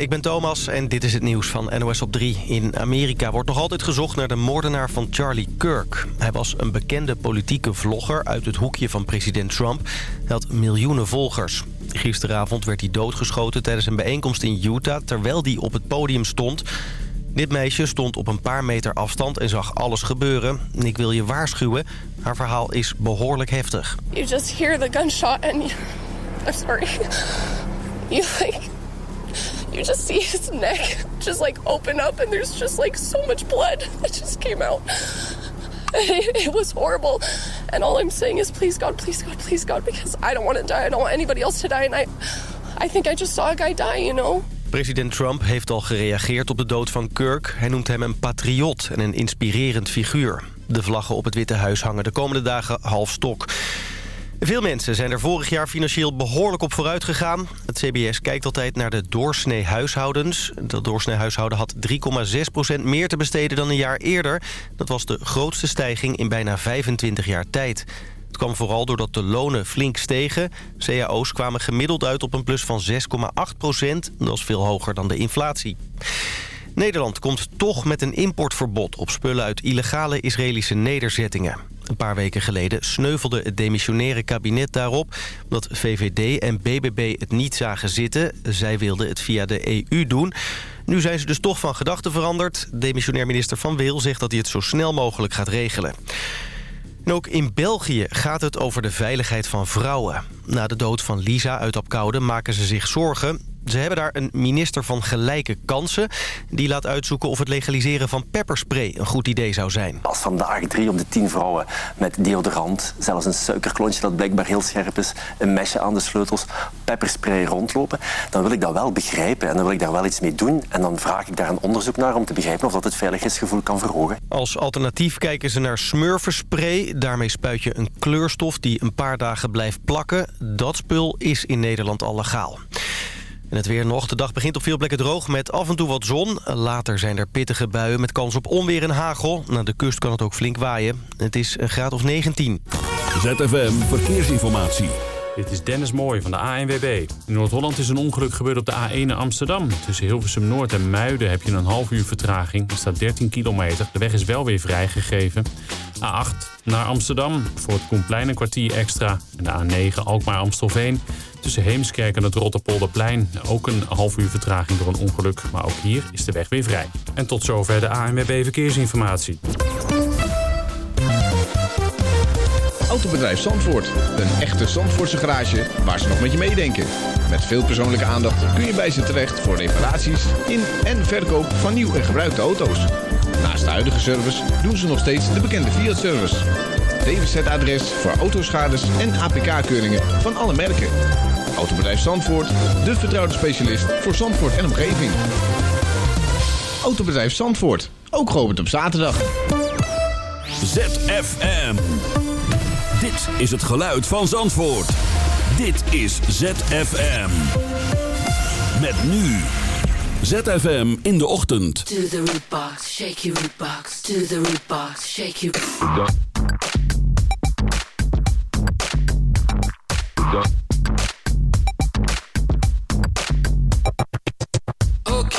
ik ben Thomas en dit is het nieuws van NOS op 3. In Amerika wordt nog altijd gezocht naar de moordenaar van Charlie Kirk. Hij was een bekende politieke vlogger uit het hoekje van president Trump. Hij had miljoenen volgers. Gisteravond werd hij doodgeschoten tijdens een bijeenkomst in Utah... terwijl hij op het podium stond... Dit meisje stond op een paar meter afstand en zag alles gebeuren. Ik wil je waarschuwen, haar verhaal is behoorlijk heftig. You just hear the gunshot and you, sorry. You like you just see his neck just like open up and there's just like so much blood that just came out. It, it was horrible. And all I'm saying is please God, please God, please God because I don't want to die. I don't want anybody else to die and I I think I just saw a guy die, you know. President Trump heeft al gereageerd op de dood van Kirk. Hij noemt hem een patriot en een inspirerend figuur. De vlaggen op het Witte Huis hangen de komende dagen half stok. Veel mensen zijn er vorig jaar financieel behoorlijk op vooruit gegaan. Het CBS kijkt altijd naar de doorsnee huishoudens. Dat doorsnee huishouden had 3,6% meer te besteden dan een jaar eerder. Dat was de grootste stijging in bijna 25 jaar tijd. Het kwam vooral doordat de lonen flink stegen. CAO's kwamen gemiddeld uit op een plus van 6,8 procent. Dat is veel hoger dan de inflatie. Nederland komt toch met een importverbod op spullen uit illegale Israëlische nederzettingen. Een paar weken geleden sneuvelde het demissionaire kabinet daarop... omdat VVD en BBB het niet zagen zitten. Zij wilden het via de EU doen. Nu zijn ze dus toch van gedachten veranderd. Demissionair minister Van Wil zegt dat hij het zo snel mogelijk gaat regelen. En ook in België gaat het over de veiligheid van vrouwen. Na de dood van Lisa uit Apkoude maken ze zich zorgen. Ze hebben daar een minister van gelijke kansen... die laat uitzoeken of het legaliseren van pepperspray een goed idee zou zijn. Als vandaag drie op de tien vrouwen met deodorant... zelfs een suikerklontje dat blijkbaar heel scherp is... een mesje aan de sleutels, pepperspray rondlopen... dan wil ik dat wel begrijpen en dan wil ik daar wel iets mee doen. En dan vraag ik daar een onderzoek naar om te begrijpen... of dat het veiligheidsgevoel kan verhogen. Als alternatief kijken ze naar smurferspray. Daarmee spuit je een kleurstof die een paar dagen blijft plakken. Dat spul is in Nederland al legaal. En het weer nog. De dag begint op veel plekken droog met af en toe wat zon. Later zijn er pittige buien met kans op onweer en hagel. Naar de kust kan het ook flink waaien. Het is een graad of 19. ZFM Verkeersinformatie. Dit is Dennis Mooij van de ANWB. In Noord-Holland is een ongeluk gebeurd op de A1 in Amsterdam. Tussen Hilversum Noord en Muiden heb je een half uur vertraging. Er staat 13 kilometer. De weg is wel weer vrijgegeven. A8 naar Amsterdam voor het Koenplein een kwartier extra. En de A9 Alkmaar-Amstelveen. Tussen Heemskerk en het Rotterpolderplein ook een half uur vertraging door een ongeluk. Maar ook hier is de weg weer vrij. En tot zover de ANWB Verkeersinformatie. Autobedrijf Zandvoort. Een echte Zandvoortse garage waar ze nog met je meedenken. Met veel persoonlijke aandacht kun je bij ze terecht voor reparaties in en verkoop van nieuw en gebruikte auto's. Naast de huidige service doen ze nog steeds de bekende Fiat-service. DWZ-adres voor autoschades en APK-keuringen van alle merken. Autobedrijf Zandvoort, de vertrouwde specialist voor Zandvoort en omgeving. Autobedrijf Zandvoort, ook geopend op zaterdag. ZFM. Dit is het geluid van Zandvoort. Dit is ZFM. Met nu. ZFM in de ochtend. To the root box, shake your root box. To the root box, shake your...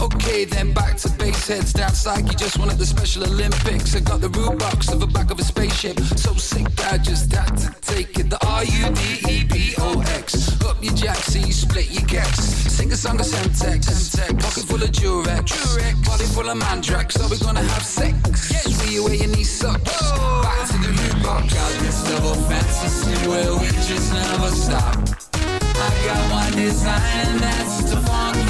Okay, then back to base heads down psyche. You just wanted the Special Olympics. I got the root box of the back of a spaceship. So sick, I just had to take it. The R U D E B O X. Up your jack, so you split your gex. Sing a song of Semtex. Pocket full of Durex. Body full of Mandrax. Are we gonna have sex? See you where your knee sucks. Oh. Back to the root box. Got this double fantasy where we just never stop. I got one design and that's to funk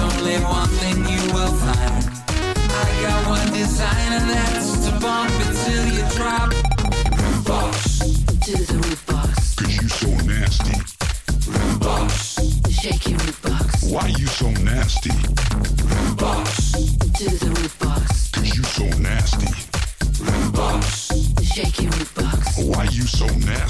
Only one thing you will find. I got one design and that's to bump it till you drop. Boss, To the roof box. Cause you so nasty. boss, Shake your roof box. Why you so nasty? boss, To the roof box. Cause you so nasty. boss. Shake your roof box. Why you so nasty?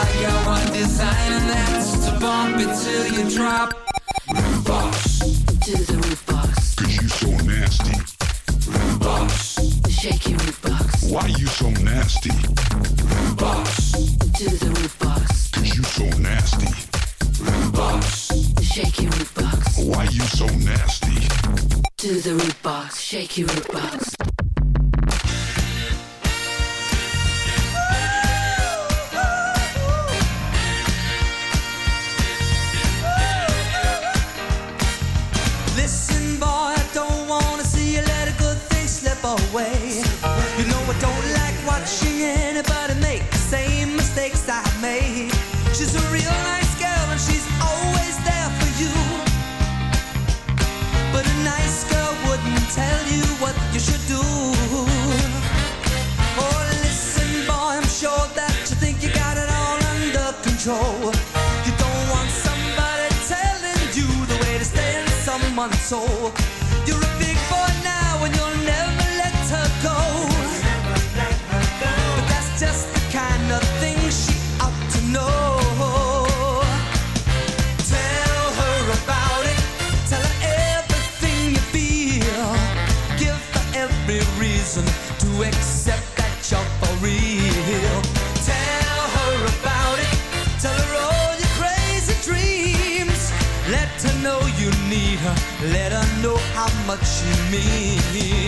I got one design and that's to bump it till you drop. Boss, To the roof box. Cause you so nasty. boss, Shake your roof box. Why you so nasty? boss, To the roof box. Cause you so nasty. boss, Shake your roof box. Why you so nasty? To the roof box. Shake your roof box. Soul. much you mean.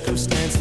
circumstance.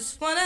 just wanna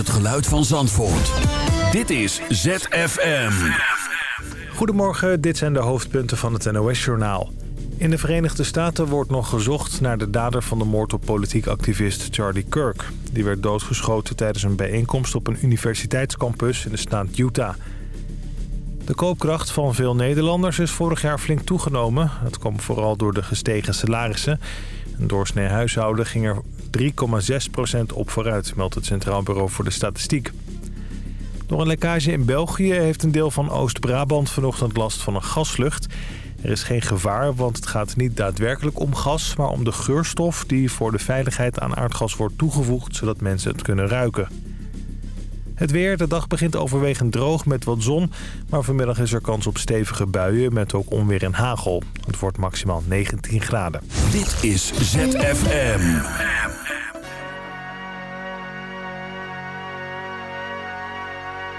het geluid van Zandvoort. Dit is ZFM. Goedemorgen, dit zijn de hoofdpunten van het NOS-journaal. In de Verenigde Staten wordt nog gezocht naar de dader van de moord op politiek activist Charlie Kirk. Die werd doodgeschoten tijdens een bijeenkomst op een universiteitscampus in de staat Utah. De koopkracht van veel Nederlanders is vorig jaar flink toegenomen. Dat kwam vooral door de gestegen salarissen. Een doorsnee huishouden ging er 3,6% op vooruit, meldt het Centraal Bureau voor de Statistiek. Door een lekkage in België heeft een deel van Oost-Brabant vanochtend last van een gasvlucht. Er is geen gevaar, want het gaat niet daadwerkelijk om gas... maar om de geurstof die voor de veiligheid aan aardgas wordt toegevoegd... zodat mensen het kunnen ruiken. Het weer, de dag begint overwegend droog met wat zon... maar vanmiddag is er kans op stevige buien met ook onweer en hagel. Het wordt maximaal 19 graden. Dit is ZFM.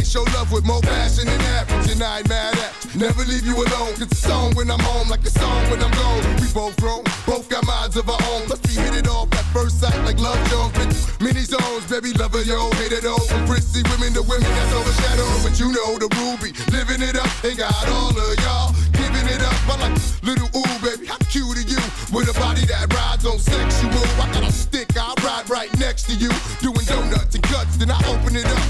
They show love with more passion than average. And I ain't mad at. Never leave you alone. Cause the song when I'm home, like the song when I'm gone. We both grown, both got minds of our own. Plus we hit it off at first sight like love Jones. Bitch, many zones, baby, lover, yo, hate it all. From prissy women to women that's overshadowed. But you know the ruby, living it up. Ain't got all of y'all giving it up. I like little ooh, baby, how cute are you? With a body that rides on sexual. I got a stick, I ride right next to you. Doing donuts and cuts, then I open it up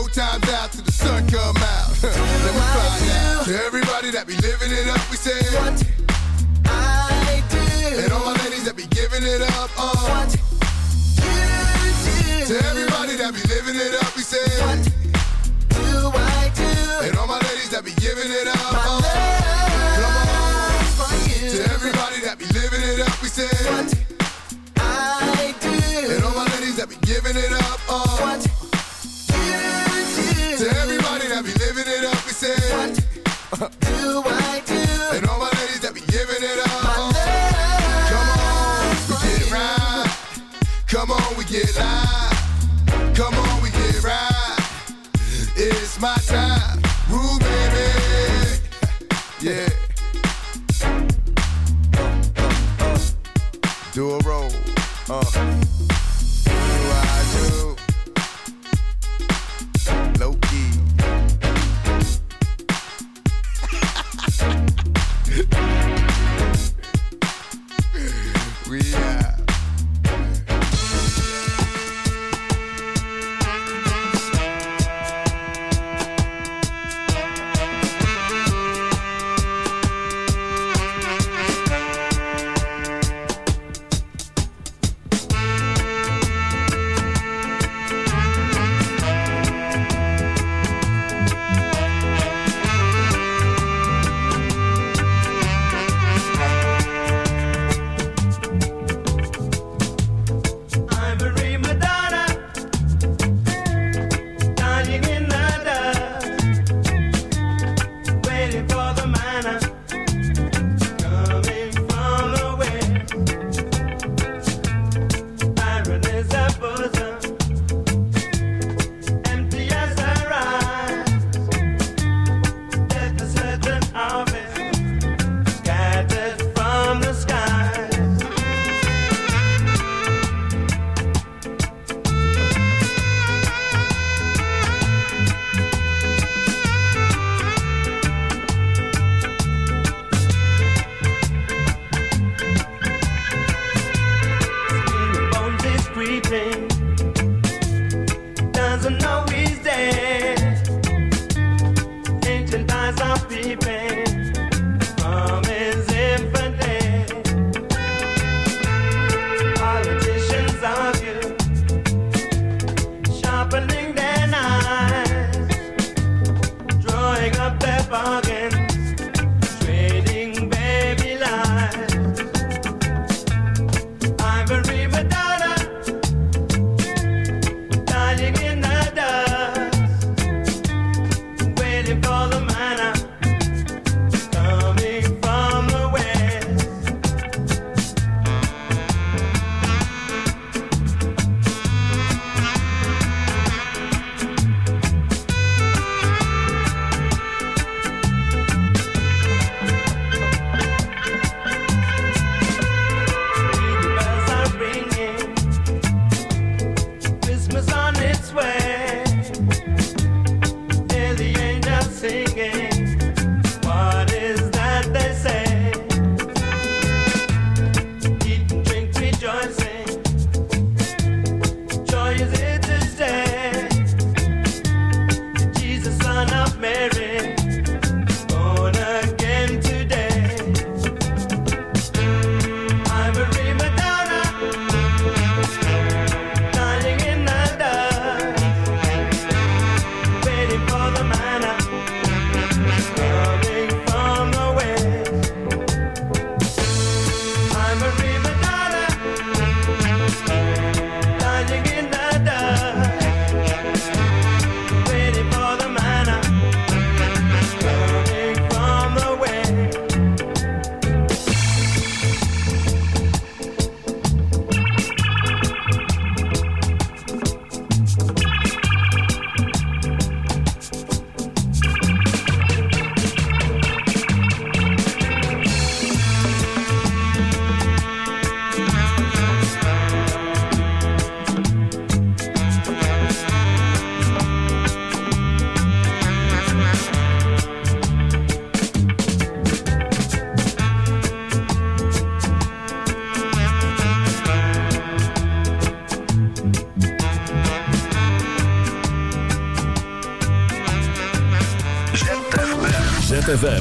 no times out till the sun come out. Let me find out. To everybody that be living it up, we say what I do. And all my ladies that be giving it up, uh. What you do. To everybody that be living it up, we say what do I do. And all my ladies that be giving it up, uh.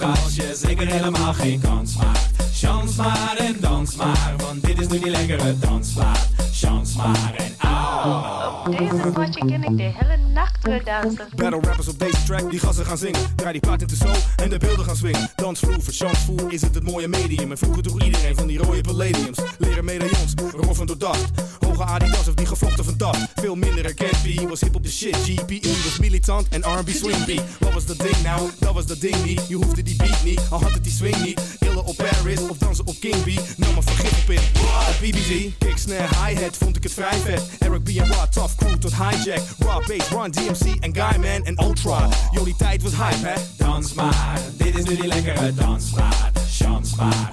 ook als je zeker helemaal geen kans maakt. Chans maar en dans maar, want dit is nu die lekkere dansmaat. Chans maar en au. Op deze potje ken ik de hele nacht weer dansen. Battle rappers op deze track, die gassen gaan zingen. Draai die plaat in de zo en de beelden gaan swingen. Dansvloer, verchansvoer is het het mooie medium. En vroeger toch iedereen van die rode palladiums. Leren medaillons, roffen door dacht. Hoge Adidas of die gevlochten van dat. Veel minder herkend, was hip op de shit. GPE was militant en R&B swing. Wat was dat ding nou? Dat was dat ding niet. Je hoefde die beat niet, al had het die swing niet. Illen op Paris of dansen op King B. Nam maar vergif op in. Op BBG, kick, snare, hi-hat vond ik het vrij vet. Eric B en tough crew tot hijack. Raw bass, Run DMC en Guyman en Ultra. Die tijd was hype, hè? Dans maar, dit is nu die lekkere dansmaat. Chans maar,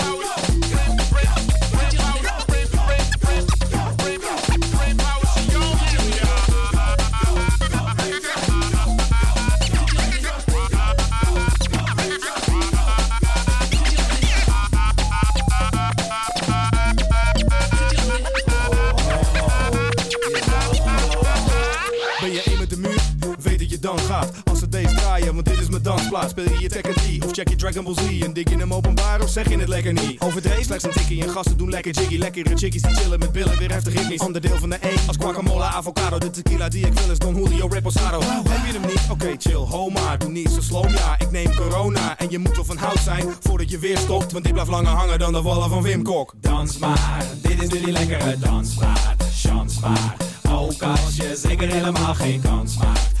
Dansplaats. Speel je je Tekken 3 of check je Dragon Ball Z? En dik je hem openbaar of zeg je het lekker niet? Overdreven slechts een tikkie en gasten doen lekker jiggy. Lekkere chickies die chillen met billen, weer heftig ritmisch. Onderdeel van de E als guacamole, avocado. De tequila die ik wil is Don Julio Reposado. Heb je hem niet? Oké, chill, ho maar. Doe niet zo slow, ja. Ik neem corona en je moet wel van hout zijn voordat je weer stopt. Want dit blijft langer hangen dan de wallen van Wim Kok. Dans maar, dit is nu die lekkere dansplaat. Chans maar, ook als je zeker helemaal geen kans maakt.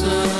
Closer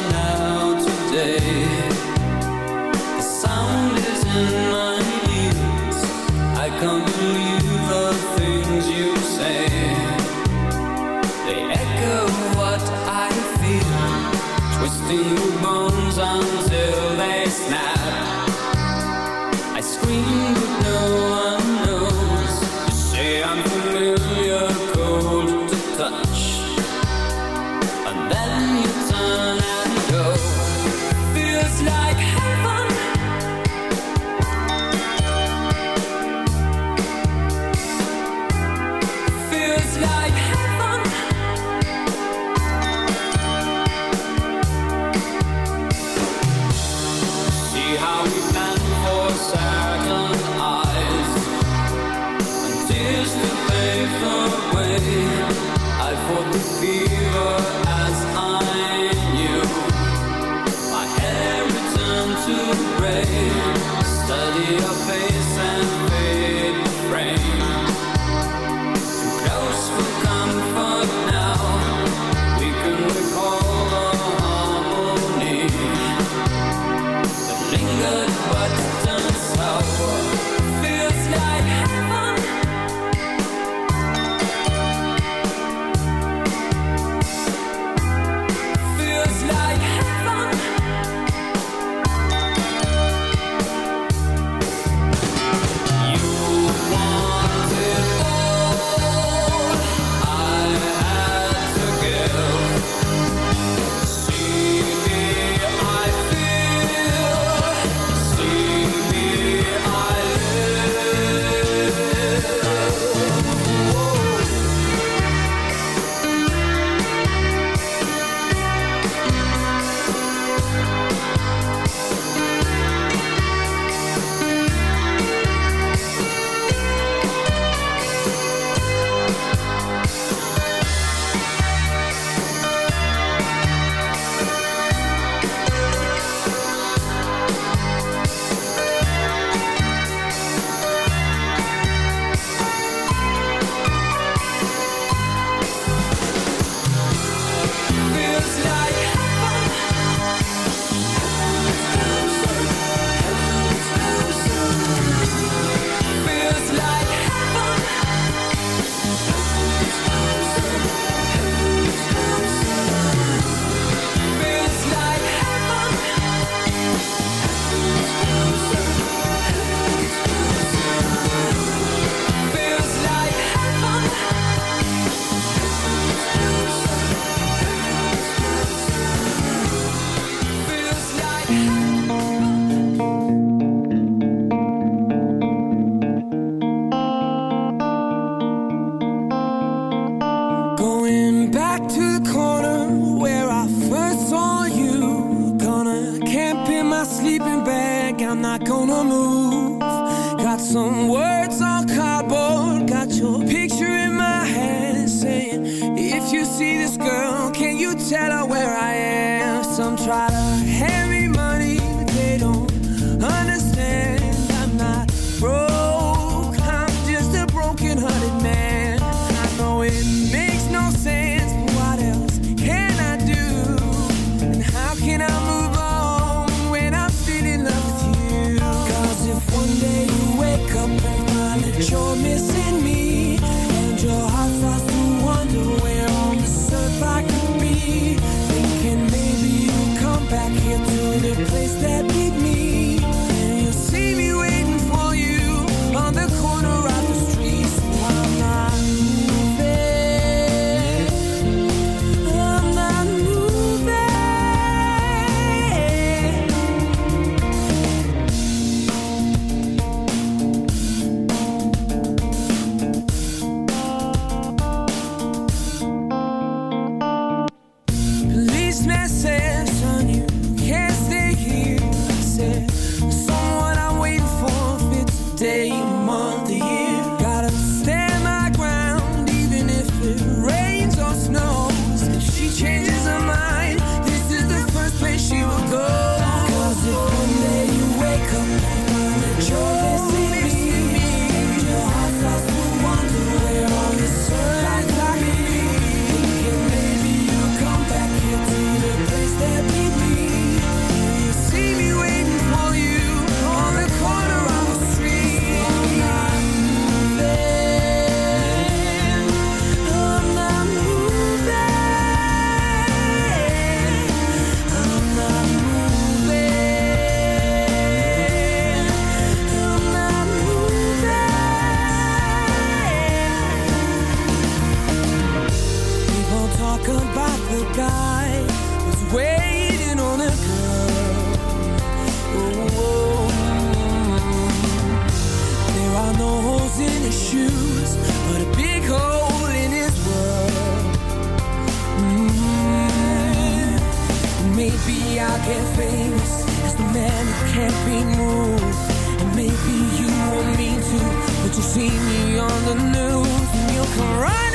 Maybe I'll get famous as the man who can't be moved. And maybe you want me to, but you'll see me on the news and you'll come right.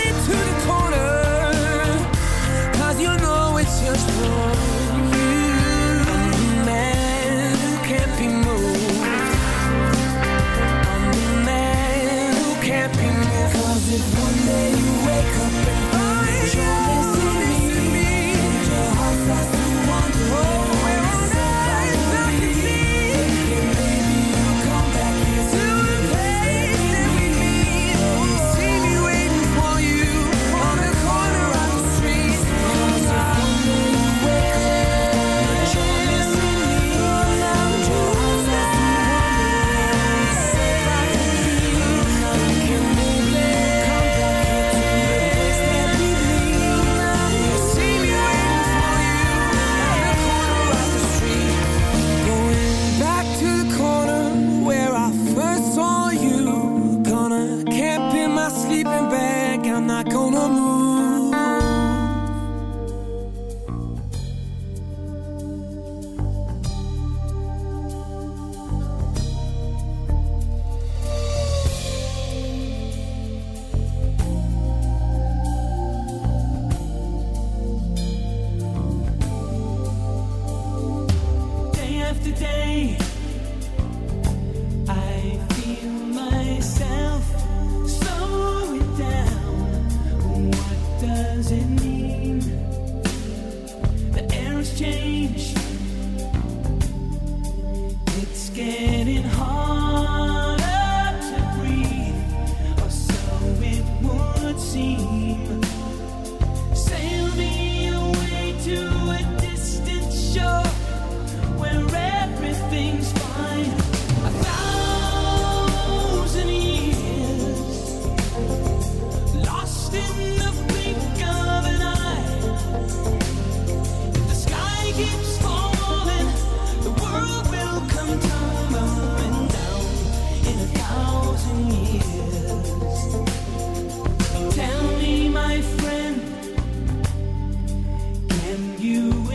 you